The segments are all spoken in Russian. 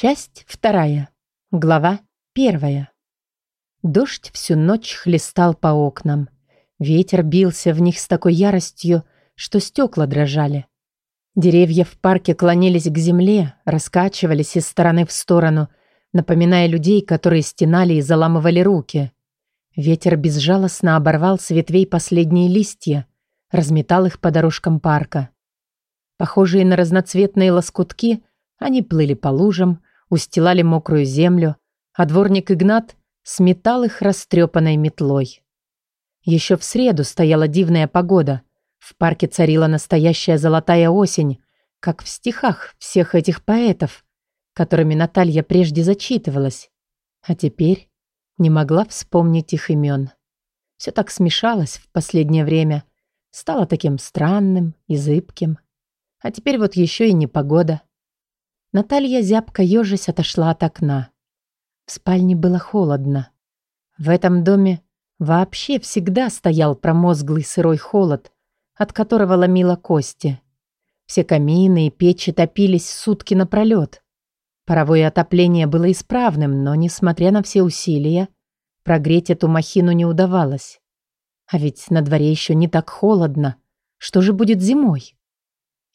Часть вторая. Глава первая. Дождь всю ночь хлестал по окнам. Ветер бился в них с такой яростью, что стекла дрожали. Деревья в парке клонились к земле, раскачивались из стороны в сторону, напоминая людей, которые стенали и заламывали руки. Ветер безжалостно оборвал с ветвей последние листья, разметал их по дорожкам парка. Похожие на разноцветные лоскутки, они плыли по лужам, устилали мокрую землю, а дворник Игнат сметал их растрепанной метлой. Еще в среду стояла дивная погода. В парке царила настоящая золотая осень, как в стихах всех этих поэтов, которыми Наталья прежде зачитывалась. А теперь не могла вспомнить их имен. Все так смешалось в последнее время, стало таким странным и зыбким. А теперь вот еще и непогода. Наталья зябко ежась отошла от окна. В спальне было холодно. В этом доме вообще всегда стоял промозглый сырой холод, от которого ломило кости. Все камины и печи топились сутки напролет. Паровое отопление было исправным, но, несмотря на все усилия, прогреть эту махину не удавалось. А ведь на дворе еще не так холодно. Что же будет зимой?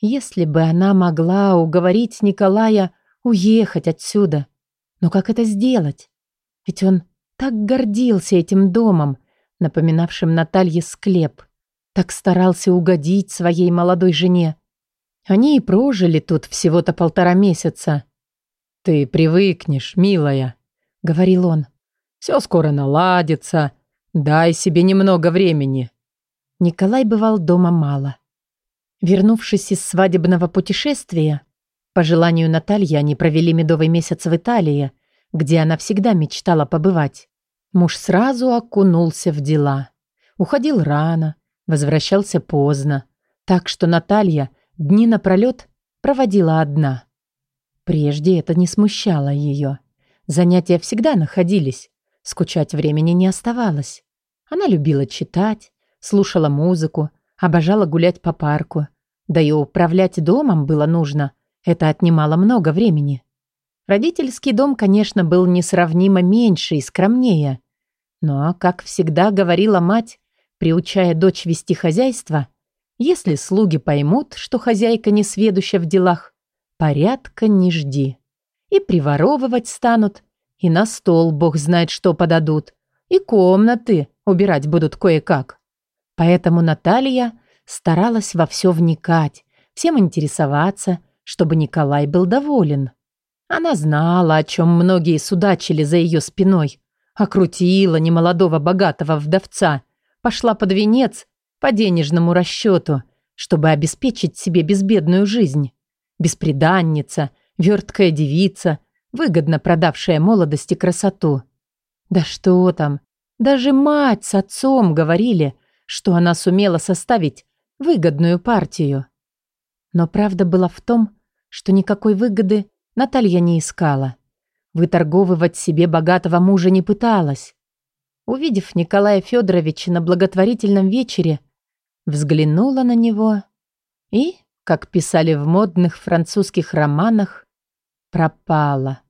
Если бы она могла уговорить Николая уехать отсюда. Но как это сделать? Ведь он так гордился этим домом, напоминавшим Наталье склеп. Так старался угодить своей молодой жене. Они и прожили тут всего-то полтора месяца. «Ты привыкнешь, милая», — говорил он. «Все скоро наладится. Дай себе немного времени». Николай бывал дома мало. Вернувшись из свадебного путешествия, по желанию Натальи они провели медовый месяц в Италии, где она всегда мечтала побывать. Муж сразу окунулся в дела. Уходил рано, возвращался поздно, так что Наталья дни напролет проводила одна. Прежде это не смущало ее. Занятия всегда находились, скучать времени не оставалось. Она любила читать, слушала музыку, обожала гулять по парку, да и управлять домом было нужно. Это отнимало много времени. Родительский дом, конечно, был несравнимо меньше и скромнее. Но, как всегда говорила мать, приучая дочь вести хозяйство, если слуги поймут, что хозяйка не сведуща в делах, порядка не жди. И приворовывать станут, и на стол бог знает что подадут, и комнаты убирать будут кое-как. Поэтому Наталья старалась во все вникать, всем интересоваться, чтобы Николай был доволен. Она знала, о чем многие судачили за ее спиной, окрутила немолодого богатого вдовца, пошла под венец по денежному расчету, чтобы обеспечить себе безбедную жизнь. Бесприданница, верткая девица, выгодно продавшая молодость и красоту. Да что там, даже мать с отцом говорили, что она сумела составить выгодную партию. Но правда была в том, что никакой выгоды Наталья не искала. Выторговывать себе богатого мужа не пыталась. Увидев Николая Федоровича на благотворительном вечере, взглянула на него и, как писали в модных французских романах, пропала.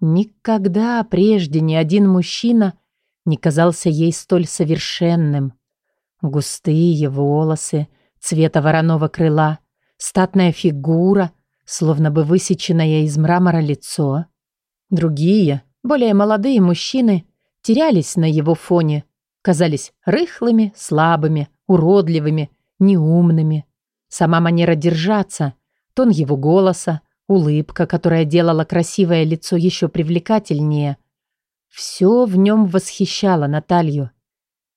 Никогда прежде ни один мужчина не казался ей столь совершенным. Густые волосы, цвета вороного крыла, статная фигура, словно бы высеченное из мрамора лицо. Другие, более молодые мужчины терялись на его фоне, казались рыхлыми, слабыми, уродливыми, неумными. Сама манера держаться, тон его голоса, улыбка, которая делала красивое лицо еще привлекательнее. Все в нем восхищало Наталью.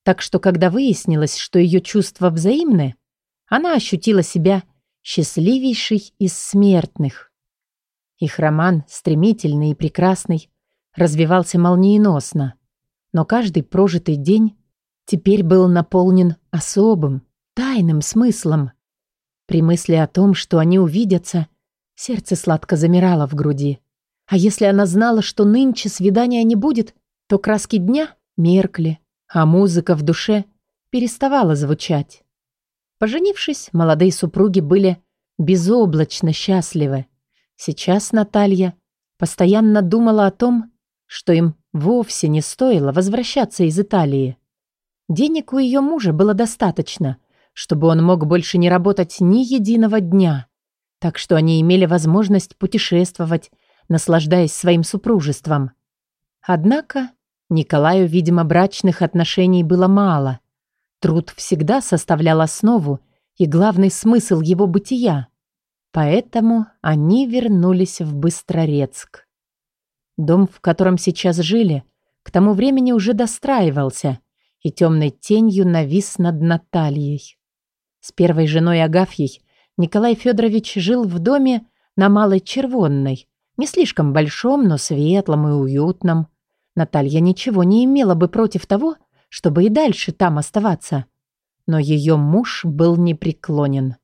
Так что, когда выяснилось, что ее чувства взаимны, она ощутила себя счастливейшей из смертных. Их роман, стремительный и прекрасный, развивался молниеносно, но каждый прожитый день теперь был наполнен особым, тайным смыслом. При мысли о том, что они увидятся, сердце сладко замирало в груди. А если она знала, что нынче свидания не будет, то краски дня меркли, а музыка в душе переставала звучать. Поженившись, молодые супруги были безоблачно счастливы. Сейчас Наталья Постоянно думала о том, что им вовсе не стоило возвращаться из Италии. Денег у ее мужа было достаточно, чтобы он мог больше не работать ни единого дня. Так что они имели возможность путешествовать, наслаждаясь своим супружеством. Однако Николаю, видимо, брачных отношений было мало. Труд всегда составлял основу и главный смысл его бытия. Поэтому они вернулись в Быстрорецк. Дом, в котором сейчас жили, к тому времени уже достраивался и темной тенью навис над Натальей. С первой женой Агафьей Николай Федорович жил в доме на Малой Червонной, не слишком большом, но светлом и уютном. Наталья ничего не имела бы против того, чтобы и дальше там оставаться. Но ее муж был непреклонен.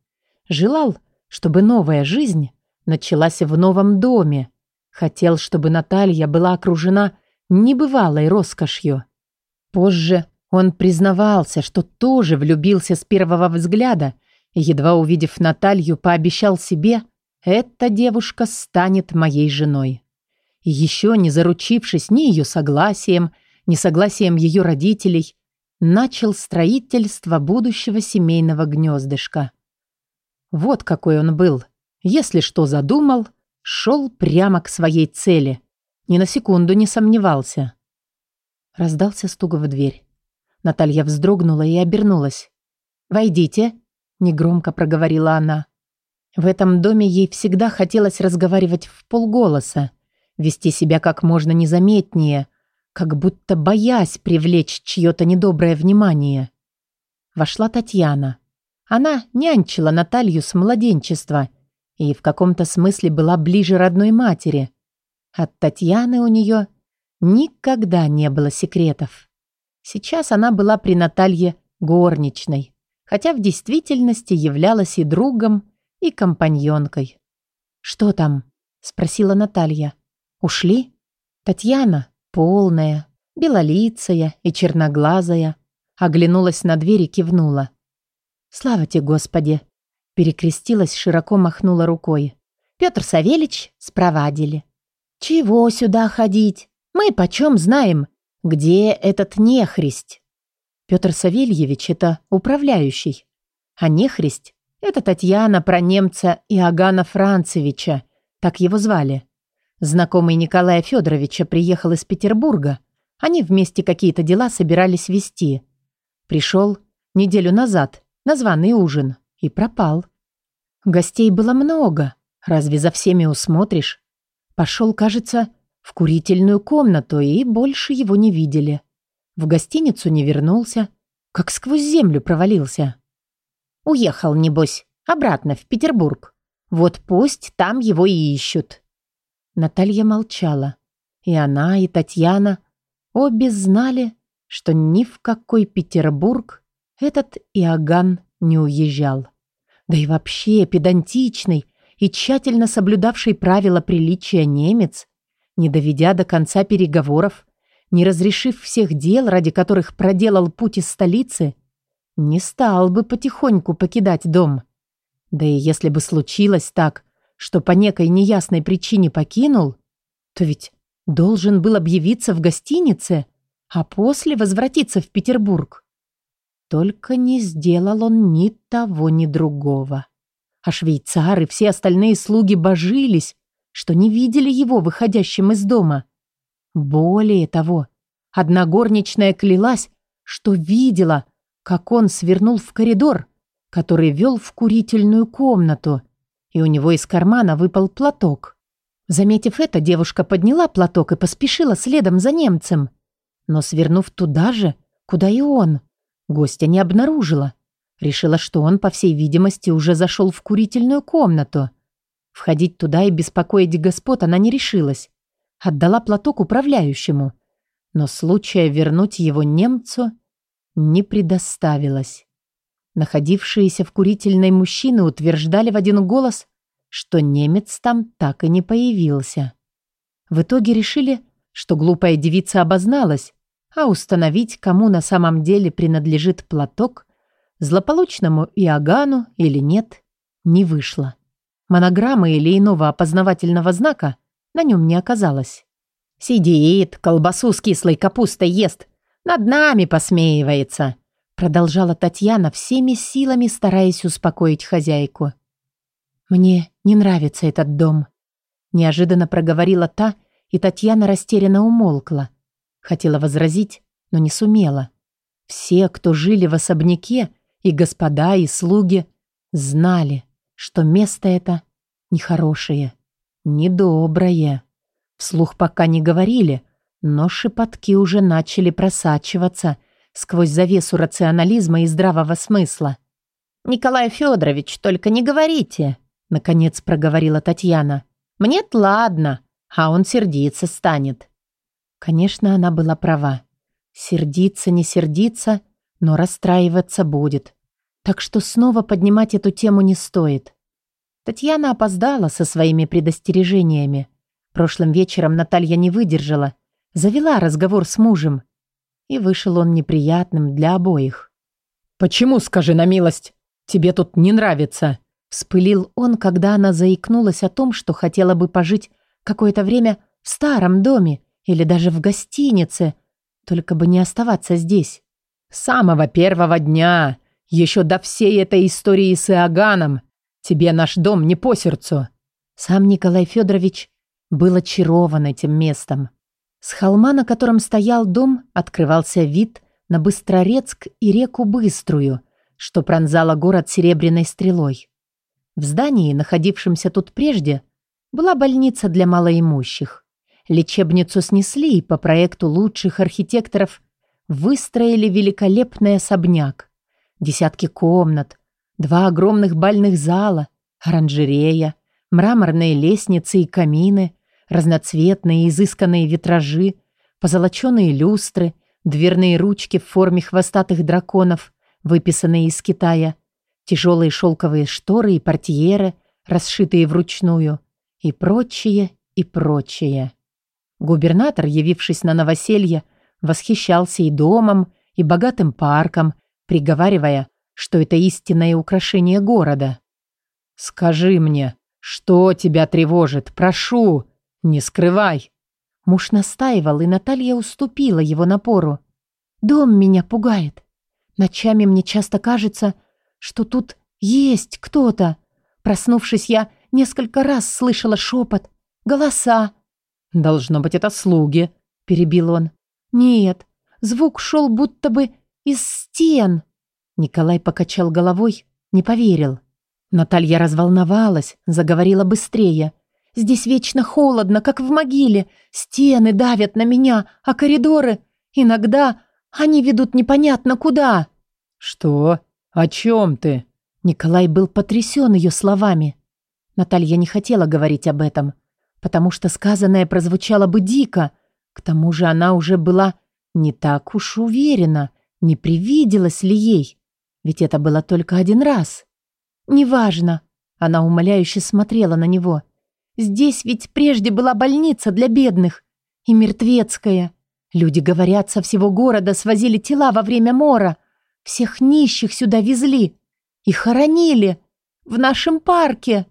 Желал, чтобы новая жизнь началась в новом доме. Хотел, чтобы Наталья была окружена небывалой роскошью. Позже он признавался, что тоже влюбился с первого взгляда и, едва увидев Наталью, пообещал себе, «Эта девушка станет моей женой» и еще не заручившись ни ее согласием, ни согласием ее родителей, начал строительство будущего семейного гнездышка. Вот какой он был. Если что задумал, шел прямо к своей цели. Ни на секунду не сомневался. Раздался стук в дверь. Наталья вздрогнула и обернулась. «Войдите», — негромко проговорила она. В этом доме ей всегда хотелось разговаривать в полголоса, вести себя как можно незаметнее, как будто боясь привлечь чье-то недоброе внимание. Вошла Татьяна. Она нянчила Наталью с младенчества и в каком-то смысле была ближе родной матери. От Татьяны у нее никогда не было секретов. Сейчас она была при Наталье горничной, хотя в действительности являлась и другом, и компаньонкой. «Что там?» — спросила Наталья. Ушли? Татьяна, полная, белолицая и черноглазая, оглянулась на дверь и кивнула. «Слава тебе, Господи!» Перекрестилась, широко махнула рукой. Петр Савельич спровадили. «Чего сюда ходить? Мы почем знаем, где этот нехристь?» Петр Савельевич — это управляющий, а нехристь — это Татьяна про немца Иоганна Францевича, так его звали. Знакомый Николая Федоровича приехал из Петербурга. Они вместе какие-то дела собирались вести. Пришел неделю назад на званый ужин и пропал. Гостей было много. Разве за всеми усмотришь? Пошел, кажется, в курительную комнату и больше его не видели. В гостиницу не вернулся, как сквозь землю провалился. Уехал, небось, обратно в Петербург. Вот пусть там его и ищут. Наталья молчала. И она, и Татьяна обе знали, что ни в какой Петербург этот Иоганн не уезжал. Да и вообще педантичный и тщательно соблюдавший правила приличия немец, не доведя до конца переговоров, не разрешив всех дел, ради которых проделал путь из столицы, не стал бы потихоньку покидать дом. Да и если бы случилось так, что по некой неясной причине покинул, то ведь должен был объявиться в гостинице, а после возвратиться в Петербург. Только не сделал он ни того, ни другого. А швейцары и все остальные слуги божились, что не видели его выходящим из дома. Более того, одна горничная клялась, что видела, как он свернул в коридор, который вел в курительную комнату, и у него из кармана выпал платок. Заметив это, девушка подняла платок и поспешила следом за немцем. Но свернув туда же, куда и он, гостя не обнаружила. Решила, что он, по всей видимости, уже зашел в курительную комнату. Входить туда и беспокоить господ она не решилась. Отдала платок управляющему. Но случая вернуть его немцу не предоставилось. Находившиеся в курительной мужчины утверждали в один голос, что немец там так и не появился. В итоге решили, что глупая девица обозналась, а установить, кому на самом деле принадлежит платок, злополучному Иоганну или нет, не вышло. Монограммы или иного опознавательного знака на нем не оказалось. «Сидит, колбасу с кислой капустой ест, над нами посмеивается», продолжала Татьяна всеми силами, стараясь успокоить хозяйку. «Мне не нравится этот дом», неожиданно проговорила та, и Татьяна растерянно умолкла. Хотела возразить, но не сумела. Все, кто жили в особняке, и господа, и слуги, знали, что место это нехорошее, недоброе. Вслух пока не говорили, но шепотки уже начали просачиваться сквозь завесу рационализма и здравого смысла. «Николай Федорович, только не говорите», — наконец проговорила Татьяна. «Мне-то ладно, а он сердиться станет». Конечно, она была права. Сердиться, не сердиться, но расстраиваться будет. Так что снова поднимать эту тему не стоит. Татьяна опоздала со своими предостережениями. Прошлым вечером Наталья не выдержала, завела разговор с мужем. И вышел он неприятным для обоих. «Почему, скажи на милость, тебе тут не нравится?» Вспылил он, когда она заикнулась о том, что хотела бы пожить какое-то время в старом доме или даже в гостинице, только бы не оставаться здесь. «С самого первого дня, еще до всей этой истории с Иоганном, тебе наш дом не по сердцу». Сам Николай Федорович был очарован этим местом. С холма, на котором стоял дом, открывался вид на Быстрорецк и реку Быструю, что пронзала город серебряной стрелой. В здании, находившемся тут прежде, была больница для малоимущих. Лечебницу снесли и по проекту лучших архитекторов выстроили великолепный особняк. Десятки комнат, два огромных бальных зала, оранжерея, мраморные лестницы и камины, разноцветные изысканные витражи, позолоченные люстры, дверные ручки в форме хвостатых драконов, выписанные из Китая – тяжелые шелковые шторы и портьеры, расшитые вручную, и прочее, и прочее. Губернатор, явившись на новоселье, восхищался и домом, и богатым парком, приговаривая, что это истинное украшение города. «Скажи мне, что тебя тревожит? Прошу, не скрывай!» Муж настаивал, и Наталья уступила его напору. «Дом меня пугает. Ночами мне часто кажется, что тут есть кто-то. Проснувшись, я несколько раз слышала шепот, голоса. «Должно быть, это слуги», — перебил он. «Нет, звук шел будто бы из стен». Николай покачал головой, не поверил. Наталья разволновалась, заговорила быстрее. «Здесь вечно холодно, как в могиле. Стены давят на меня, а коридоры... Иногда они ведут непонятно куда». «Что?» «О чем ты?» Николай был потрясен ее словами. Наталья не хотела говорить об этом, потому что сказанное прозвучало бы дико. К тому же она уже была не так уж уверена, не привиделась ли ей. Ведь это было только один раз. «Неважно», — она умоляюще смотрела на него. «Здесь ведь прежде была больница для бедных. И мертвецкая. Люди, говорят, со всего города свозили тела во время мора. Всех нищих сюда везли и хоронили в нашем парке.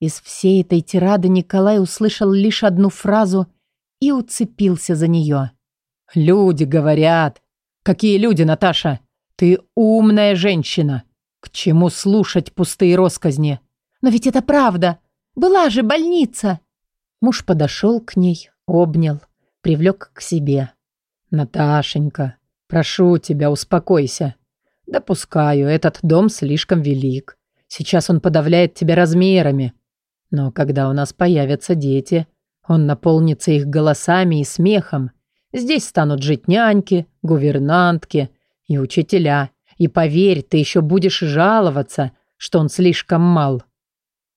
Из всей этой тирады Николай услышал лишь одну фразу и уцепился за нее. «Люди говорят». «Какие люди, Наташа? Ты умная женщина. К чему слушать пустые росказни?» «Но ведь это правда. Была же больница». Муж подошел к ней, обнял, привлек к себе. «Наташенька, Прошу тебя, успокойся. Допускаю, этот дом слишком велик. Сейчас он подавляет тебя размерами. Но когда у нас появятся дети, он наполнится их голосами и смехом. Здесь станут жить няньки, гувернантки и учителя. И поверь, ты еще будешь жаловаться, что он слишком мал».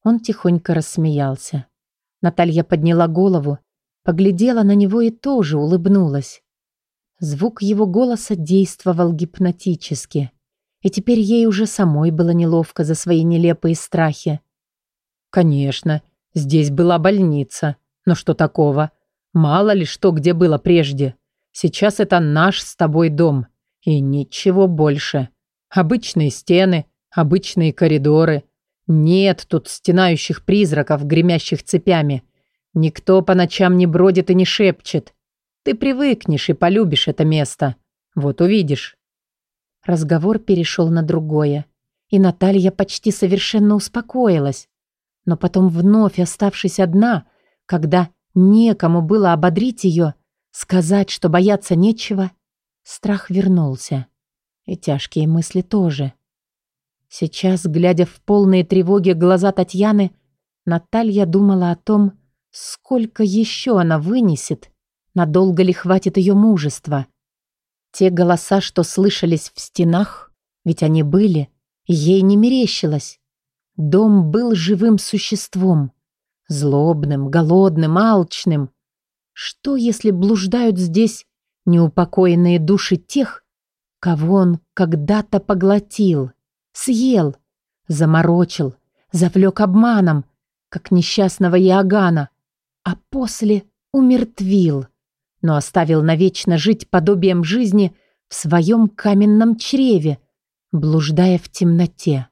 Он тихонько рассмеялся. Наталья подняла голову, поглядела на него и тоже улыбнулась. Звук его голоса действовал гипнотически. И теперь ей уже самой было неловко за свои нелепые страхи. «Конечно, здесь была больница. Но что такого? Мало ли что где было прежде. Сейчас это наш с тобой дом. И ничего больше. Обычные стены, обычные коридоры. Нет тут стенающих призраков, гремящих цепями. Никто по ночам не бродит и не шепчет. Ты привыкнешь и полюбишь это место. Вот увидишь». Разговор перешел на другое, и Наталья почти совершенно успокоилась. Но потом, вновь оставшись одна, когда некому было ободрить ее, сказать, что бояться нечего, страх вернулся. И тяжкие мысли тоже. Сейчас, глядя в полные тревоги глаза Татьяны, Наталья думала о том, сколько еще она вынесет, надолго ли хватит ее мужества. Те голоса, что слышались в стенах, ведь они были, ей не мерещилось. Дом был живым существом, злобным, голодным, алчным. Что, если блуждают здесь неупокоенные души тех, кого он когда-то поглотил, съел, заморочил, завлек обманом, как несчастного Иоганна, а после умертвил, но оставил навечно жить подобием жизни в своем каменном чреве, блуждая в темноте.